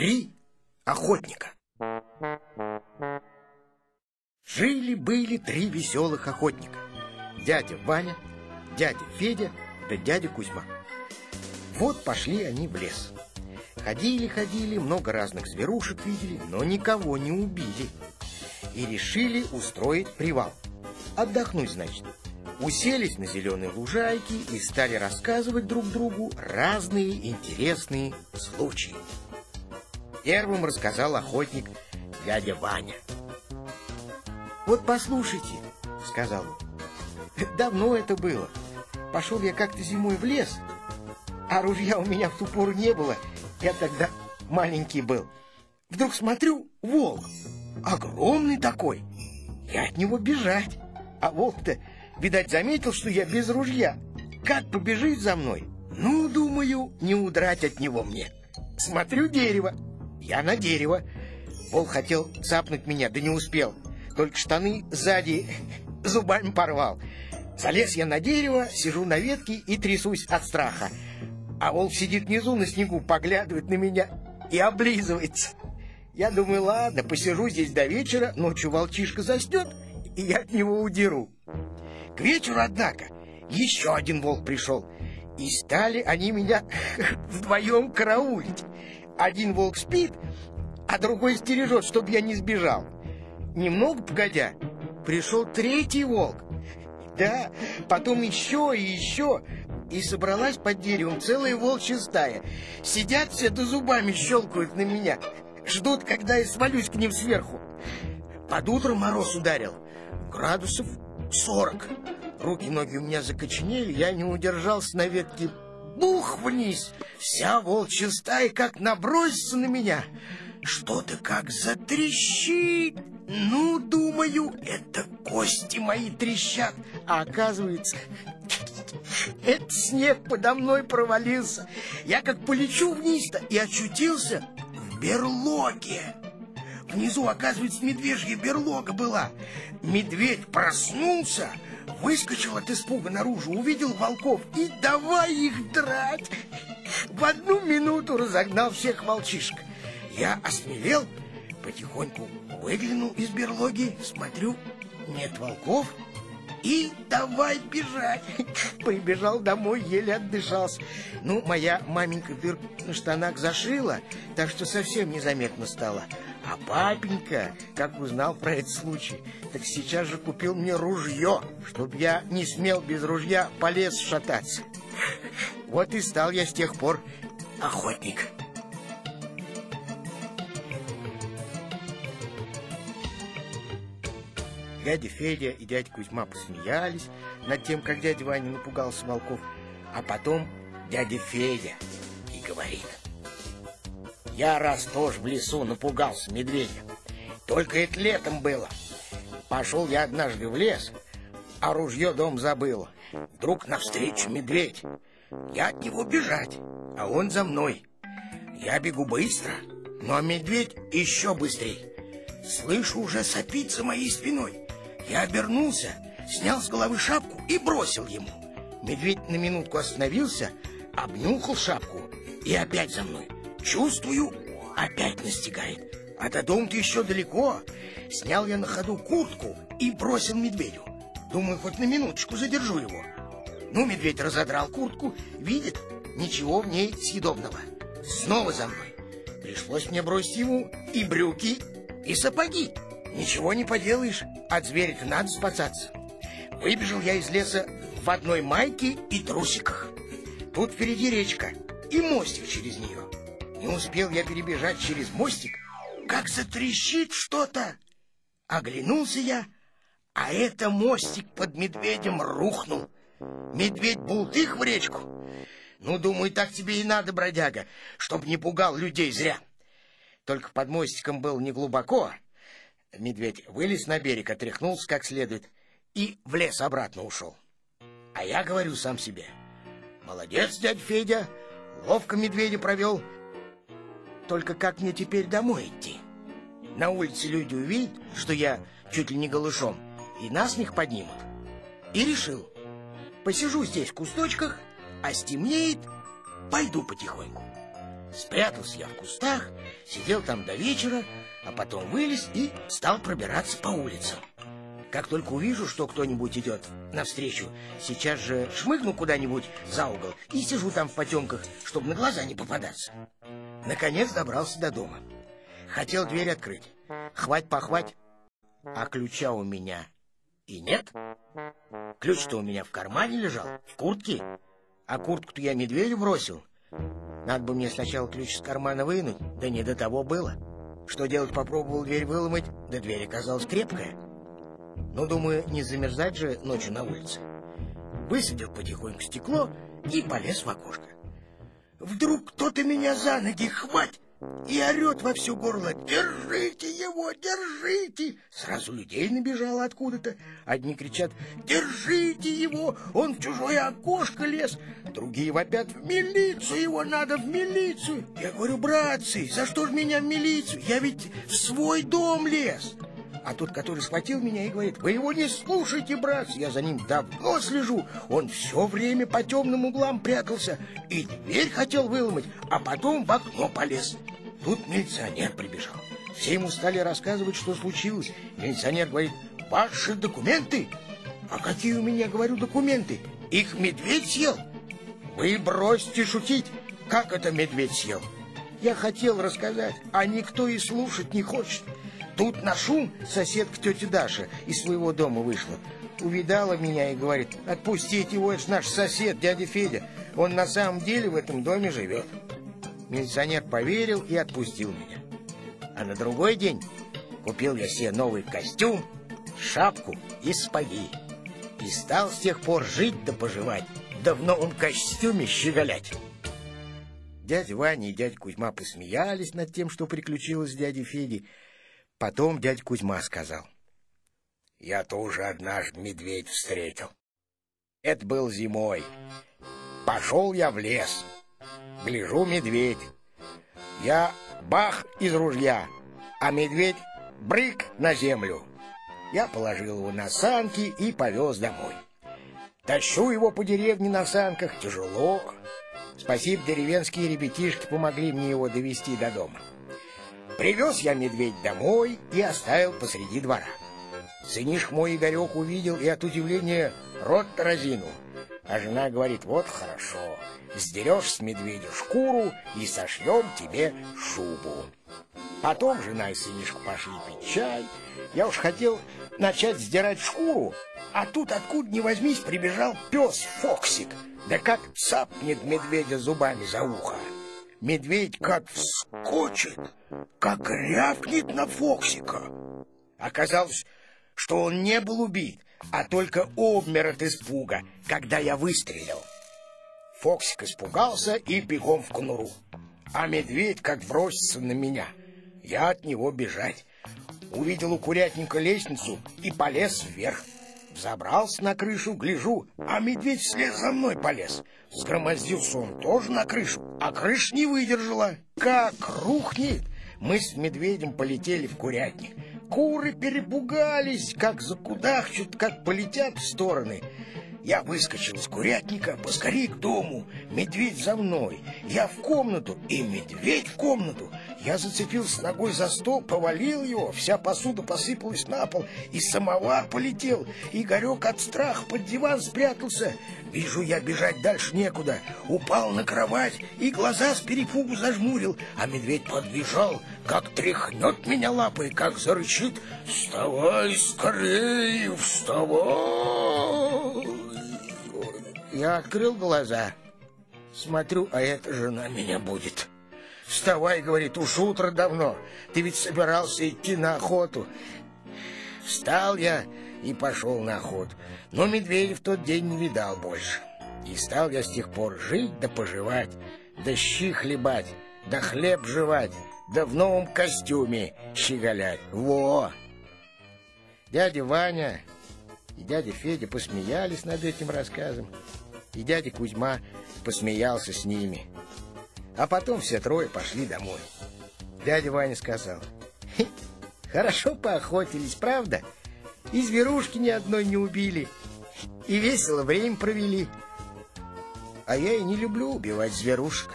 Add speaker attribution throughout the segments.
Speaker 1: Три охотника. Жили-были три веселых охотника. Дядя Ваня, дядя Федя да дядя Кузьма. Вот пошли они в лес. Ходили-ходили, много разных зверушек видели, но никого не убили. И решили устроить привал. Отдохнуть, значит. Уселись на зеленой лужайке и стали рассказывать друг другу разные интересные случаи. Первым рассказал охотник дядя Ваня. «Вот послушайте», — сказал он, — «давно это было. Пошел я как-то зимой в лес, а ружья у меня в ту пору не было, я тогда маленький был. Вдруг смотрю, волк, огромный такой, я от него бежать, а волк-то, видать, заметил, что я без ружья, как побежит за мной. Ну, думаю, не удрать от него мне. Смотрю дерево, я на дерево. Волк хотел цапнуть меня, да не успел. Только штаны сзади зубами порвал. Залез я на дерево, сижу на ветке и трясусь от страха. А волк сидит внизу на снегу, поглядывает на меня и облизывается. Я думаю, ладно, посижу здесь до вечера, ночью волчишка заснет, и я от него удеру. К вечеру, однако, еще один волк пришел, и стали они меня вдвоем караулить. Один волк спит, а другой стережет, чтобы я не сбежал. Немного погодя, пришел третий волк. Да, потом еще и еще. И собралась под деревом целая волчья стая. Сидят все до зубами щелкают на меня. Ждут, когда я свалюсь к ним сверху. Под утро мороз ударил. Градусов сорок. Руки-ноги у меня закоченели, я не удержался на ветке бух вниз. Вся волчья стая как набросится на меня. Что-то как затрещит. Ну, думаю, это кости мои трещат. А оказывается, этот снег подо мной провалился. Я как полечу вниз-то и очутился в берлоге. Внизу, оказывается, медвежья берлога была. Медведь проснулся, выскочил от испуга наружу, увидел волков и давай их драть. В одну минуту разогнал всех волчишек. Я осмелел, потихоньку выглянул из берлоги, смотрю, нет волков, и давай бежать. Прибежал домой, еле отдышался. Ну, моя маменька дыр на штанах зашила, так что совсем незаметно стало. А папенька, как узнал про этот случай, так сейчас же купил мне ружье, чтобы я не смел без ружья по лесу шататься. Вот и стал я с тех пор охотник. Дядя Федя и дядя Кузьма посмеялись над тем, как дядя Ваня напугался волков. А потом дядя Федя и говорит. Я раз тоже в лесу напугался медведя. Только это летом было. Пошел я однажды в лес, а ружье дом забыл. Вдруг навстречу медведь. Я от него бежать, а он за мной. Я бегу быстро, но медведь еще быстрее. Слышу, уже сопит за моей спиной. Я обернулся, снял с головы шапку и бросил ему. Медведь на минутку остановился, обнюхал шапку и опять за мной. Чувствую, опять настигает. А до дома-то еще далеко. Снял я на ходу куртку и бросил медведю. Думаю, хоть на минуточку задержу его. Ну, медведь разодрал куртку, видит, ничего в ней съедобного. Снова за мной. Пришлось мне бросить ему и брюки, и сапоги. Ничего не поделаешь, от зверя-то надо спасаться. Выбежал я из леса в одной майке и трусиках. Тут впереди речка и мостик через нее. Не успел я перебежать через мостик, как затрещит что-то. Оглянулся я, а это мостик под медведем рухнул. Медведь бултых в речку. Ну, думаю, так тебе и надо, бродяга, чтоб не пугал людей зря. Только под мостиком был не глубоко. Медведь вылез на берег, отряхнулся как следует и в лес обратно ушел. А я говорю сам себе, молодец, дядя Федя, ловко медведя провел. Только как мне теперь домой идти? На улице люди увидят, что я чуть ли не голышом, и нас них поднимут. И решил, посижу здесь в кусточках, а стемнеет, пойду потихоньку. Спрятался я в кустах, сидел там до вечера, а потом вылез и стал пробираться по улицам. Как только увижу, что кто-нибудь идет навстречу, сейчас же шмыгну куда-нибудь за угол и сижу там в потемках, чтобы на глаза не попадаться. Наконец добрался до дома. Хотел дверь открыть. Хвать-похвать, а ключа у меня и нет. Ключ-то у меня в кармане лежал, в куртке, а куртку-то я медведю бросил. Надо бы мне сначала ключ из кармана вынуть, да не до того было. Что делать, попробовал дверь выломать, да дверь оказалась крепкая. Ну, думаю, не замерзать же ночью на улице. Высадил потихоньку стекло и полез в окошко. Вдруг кто-то меня за ноги хватит и орет во все горло «Держите его, держите!» Сразу людей набежало откуда-то. Одни кричат «Держите его, он в чужое окошко лез!» Другие вопят «В милицию его надо, в милицию!» Я говорю «Братцы, за что ж меня в милицию? Я ведь в свой дом лез!» А тот, который схватил меня и говорит, вы его не слушайте, брат, я за ним давно слежу. Он все время по темным углам прятался и дверь хотел выломать, а потом в окно полез. Тут милиционер прибежал. Все ему стали рассказывать, что случилось. Милиционер говорит, ваши документы? А какие у меня, говорю, документы? Их медведь съел? Вы бросьте шутить. Как это медведь съел? Я хотел рассказать, а никто и слушать не хочет. Тут на шум соседка тетя Даша из своего дома вышла. Увидала меня и говорит, отпустите его, это наш сосед, дядя Федя. Он на самом деле в этом доме живет. Милиционер поверил и отпустил меня. А на другой день купил я себе новый костюм, шапку и сапоги. И стал с тех пор жить да поживать, да в новом костюме щеголять. Дядя Ваня и дядя Кузьма посмеялись над тем, что приключилось с дядей Федей, Потом дядь Кузьма сказал. Я тоже однажды медведь встретил. Это был зимой. Пошел я в лес. Гляжу, медведь. Я бах из ружья, а медведь брык на землю. Я положил его на санки и повез домой. Тащу его по деревне на санках, тяжело. Спасибо, деревенские ребятишки помогли мне его довести до дома. Привез я медведь домой и оставил посреди двора. Сынишь мой Игорек увидел и от удивления рот разинул. А жена говорит, вот хорошо, сдерешь с медведя шкуру и сошьем тебе шубу. Потом жена и сынишка пошли пить чай. Я уж хотел начать сдирать шкуру, а тут откуда ни возьмись прибежал пес Фоксик, да как цапнет медведя зубами за ухо. Медведь как вскочит, как рявкнет на Фоксика. Оказалось, что он не был убит, а только обмер от испуга, когда я выстрелил. Фоксик испугался и бегом в конуру. А медведь как бросится на меня. Я от него бежать. Увидел у курятника лестницу и полез вверх. Забрался на крышу, гляжу, а медведь вслед за мной полез. Сгромоздился он тоже на крышу, а крыша не выдержала. Как рухнет! Мы с медведем полетели в курятник. Куры перепугались, как закудахчут, как полетят в стороны. Я выскочил из курятника, поскорей к дому. Медведь за мной. Я в комнату, и медведь в комнату. Я зацепился ногой за стол, повалил его, вся посуда посыпалась на пол, и самовар полетел. Игорек от страха под диван спрятался. Вижу я бежать дальше некуда. Упал на кровать и глаза с перепугу зажмурил, а медведь подбежал, как тряхнет меня лапой, как зарычит «Вставай скорее, вставай!» Я открыл глаза. Смотрю, а эта жена меня будет. Вставай, говорит, уж утро давно. Ты ведь собирался идти на охоту. Встал я и пошел на охоту. Но медведя в тот день не видал больше. И стал я с тех пор жить да поживать, да щи хлебать, да хлеб жевать, да в новом костюме щеголять. Во! Дядя Ваня и дядя Федя посмеялись над этим рассказом, и дядя Кузьма посмеялся с ними. А потом все трое пошли домой. Дядя Ваня сказал, «Хорошо поохотились, правда? И зверушки ни одной не убили, и весело время провели. А я и не люблю убивать зверушек.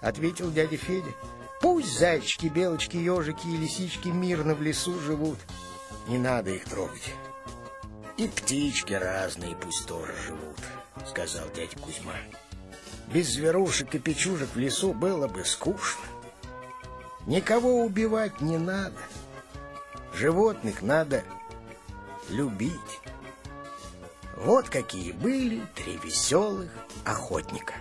Speaker 1: ответил дядя Федя. Пусть зайчики, белочки, ежики и лисички мирно в лесу живут. Не надо их трогать. И птички разные пусть тоже живут, сказал дядя Кузьма. Без зверушек и печужек в лесу было бы скучно. Никого убивать не надо. Животных надо любить. Вот какие были три веселых охотника.